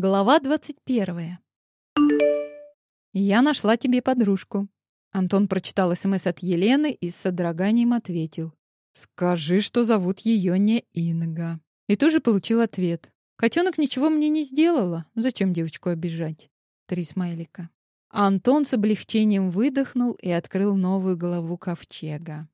Глава 21. «Я нашла тебе подружку». Антон прочитал СМС от Елены и с содроганием ответил. «Скажи, что зовут ее не Инга». И тоже получил ответ. «Котенок ничего мне не сделала. Зачем девочку обижать?» Три смайлика. Антон с облегчением выдохнул и открыл новую главу ковчега.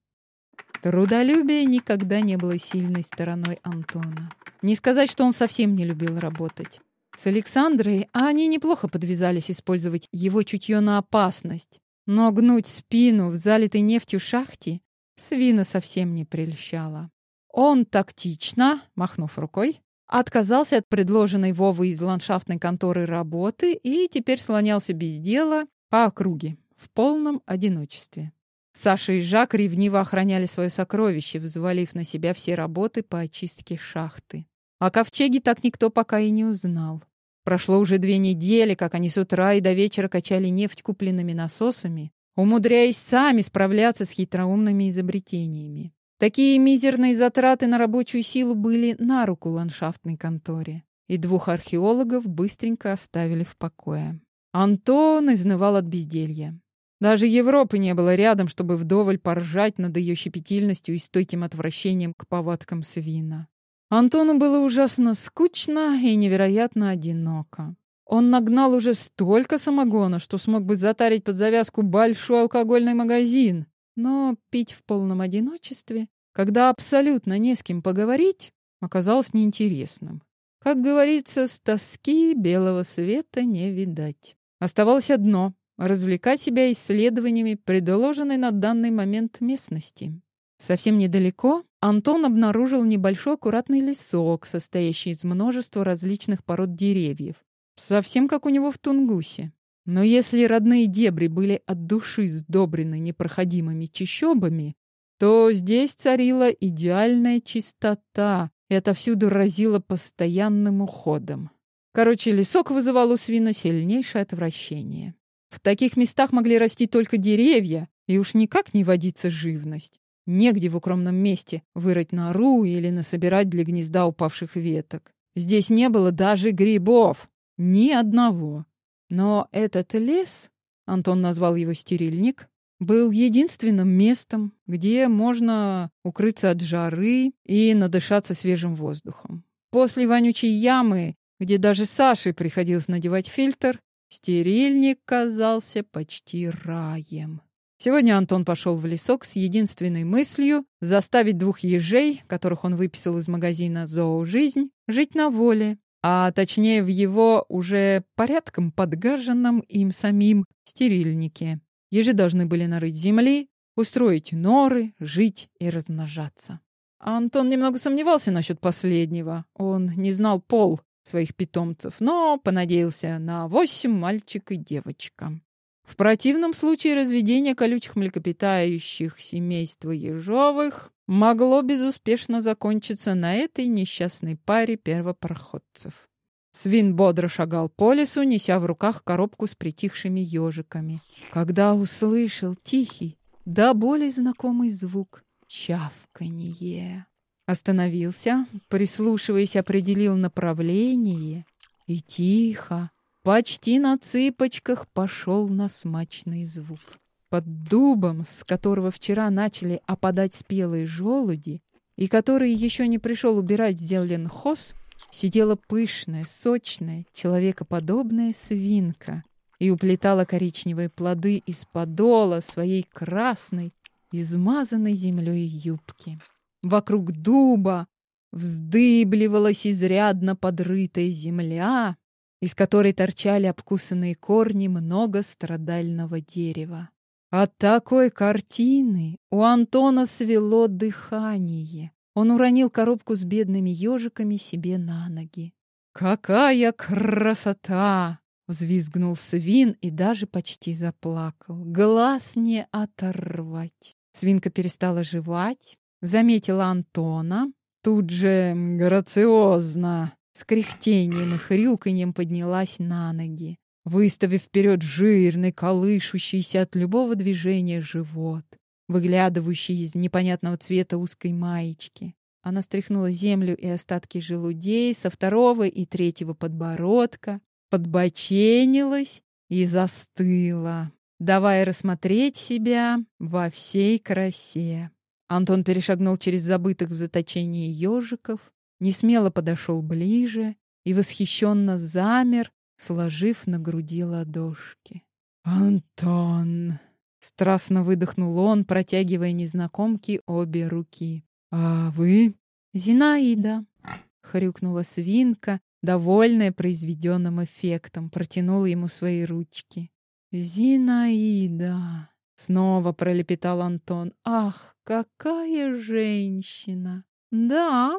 Трудолюбие никогда не было сильной стороной Антона. Не сказать, что он совсем не любил работать. С Александрой они неплохо подвязались использовать его чутье на опасность. Но гнуть спину в залитой нефтью шахте свина совсем не прельщала. Он тактично, махнув рукой, отказался от предложенной Вовы из ландшафтной конторы работы и теперь слонялся без дела по округе в полном одиночестве. Саша и Жак ревниво охраняли свое сокровище, взвалив на себя все работы по очистке шахты. О ковчеге так никто пока и не узнал. Прошло уже две недели, как они с утра и до вечера качали нефть купленными насосами, умудряясь сами справляться с хитроумными изобретениями. Такие мизерные затраты на рабочую силу были на руку ландшафтной конторе, и двух археологов быстренько оставили в покое. Антон изнывал от безделья. Даже Европы не было рядом, чтобы вдоволь поржать над ее щепетильностью и стойким отвращением к повадкам свина. Антону было ужасно скучно и невероятно одиноко. Он нагнал уже столько самогона, что смог бы затарить под завязку большой алкогольный магазин. Но пить в полном одиночестве, когда абсолютно не с кем поговорить, оказалось неинтересным. Как говорится, с тоски белого света не видать. Оставалось одно — развлекать себя исследованиями предложенной на данный момент местности. Совсем недалеко Антон обнаружил небольшой аккуратный лесок, состоящий из множества различных пород деревьев. Совсем как у него в Тунгусе. Но если родные дебри были от души сдобрены непроходимыми чащобами, то здесь царила идеальная чистота, и отовсюду разило постоянным уходом. Короче, лесок вызывал у свина сильнейшее отвращение. В таких местах могли расти только деревья, и уж никак не водиться живность. Негде в укромном месте вырыть нору или насобирать для гнезда упавших веток. Здесь не было даже грибов. Ни одного. Но этот лес, Антон назвал его стерильник, был единственным местом, где можно укрыться от жары и надышаться свежим воздухом. После вонючей ямы, где даже Саше приходилось надевать фильтр, стерильник казался почти раем. Сегодня Антон пошел в лесок с единственной мыслью заставить двух ежей, которых он выписал из магазина «Зоожизнь», жить на воле, а точнее в его уже порядком подгаженном им самим стерильнике. Ежи должны были нарыть земли, устроить норы, жить и размножаться. Антон немного сомневался насчет последнего. Он не знал пол своих питомцев, но понадеялся на восемь мальчик и девочка. В противном случае разведение колючих млекопитающих семейства ежовых могло безуспешно закончиться на этой несчастной паре первопроходцев. Свин бодро шагал по лесу, неся в руках коробку с притихшими ежиками, когда услышал тихий, да более знакомый звук — чавканье. Остановился, прислушиваясь, определил направление и тихо, почти на цыпочках пошел на смачный звук. Под дубом, с которого вчера начали опадать спелые желуди, и который еще не пришел убирать зеленхоз, сидела пышная, сочная, человекоподобная свинка и уплетала коричневые плоды из подола своей красной, измазанной землей юбки. Вокруг дуба вздыбливалась изрядно подрытая земля, из которой торчали обкусанные корни многострадального дерева. От такой картины у Антона свело дыхание. Он уронил коробку с бедными ежиками себе на ноги. «Какая красота!» — взвизгнул свин и даже почти заплакал. Глаз не оторвать. Свинка перестала жевать, заметила Антона, тут же грациозно с кряхтением и хрюканьем поднялась на ноги, выставив вперед жирный, колышущийся от любого движения живот, выглядывающий из непонятного цвета узкой маечки. Она стряхнула землю и остатки желудей со второго и третьего подбородка, подбоченилась и застыла, давая рассмотреть себя во всей красе. Антон перешагнул через забытых в заточении ежиков, несмело подошел ближе и восхищенно замер, сложив на груди ладошки. «Антон!» — страстно выдохнул он, протягивая незнакомке обе руки. «А вы?» «Зинаида!» — хрюкнула свинка, довольная произведенным эффектом, протянула ему свои ручки. «Зинаида!» — снова пролепетал Антон. «Ах, какая женщина!» «Да!»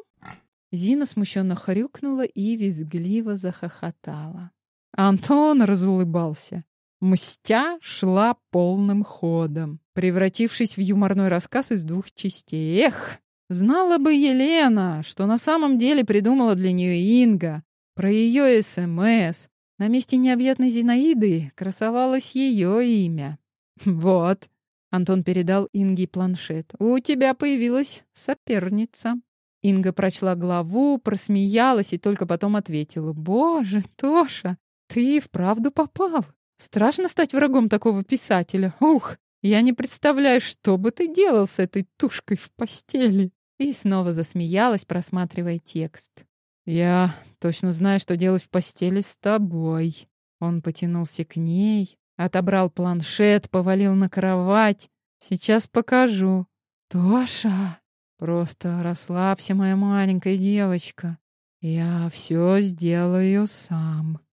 Зина смущенно хрюкнула и визгливо захохотала. Антон разулыбался. Мстя шла полным ходом, превратившись в юморной рассказ из двух частей. Эх, знала бы Елена, что на самом деле придумала для нее Инга, про ее СМС. На месте необъятной Зинаиды красовалось ее имя. Вот. Антон передал Инге планшет. У тебя появилась соперница. Инга прочла главу, просмеялась и только потом ответила. «Боже, Тоша, ты вправду попал. Страшно стать врагом такого писателя. Ух, я не представляю, что бы ты делал с этой тушкой в постели». И снова засмеялась, просматривая текст. «Я точно знаю, что делать в постели с тобой». Он потянулся к ней, отобрал планшет, повалил на кровать. «Сейчас покажу». «Тоша!» Просто расслабься, моя маленькая девочка. Я все сделаю сам.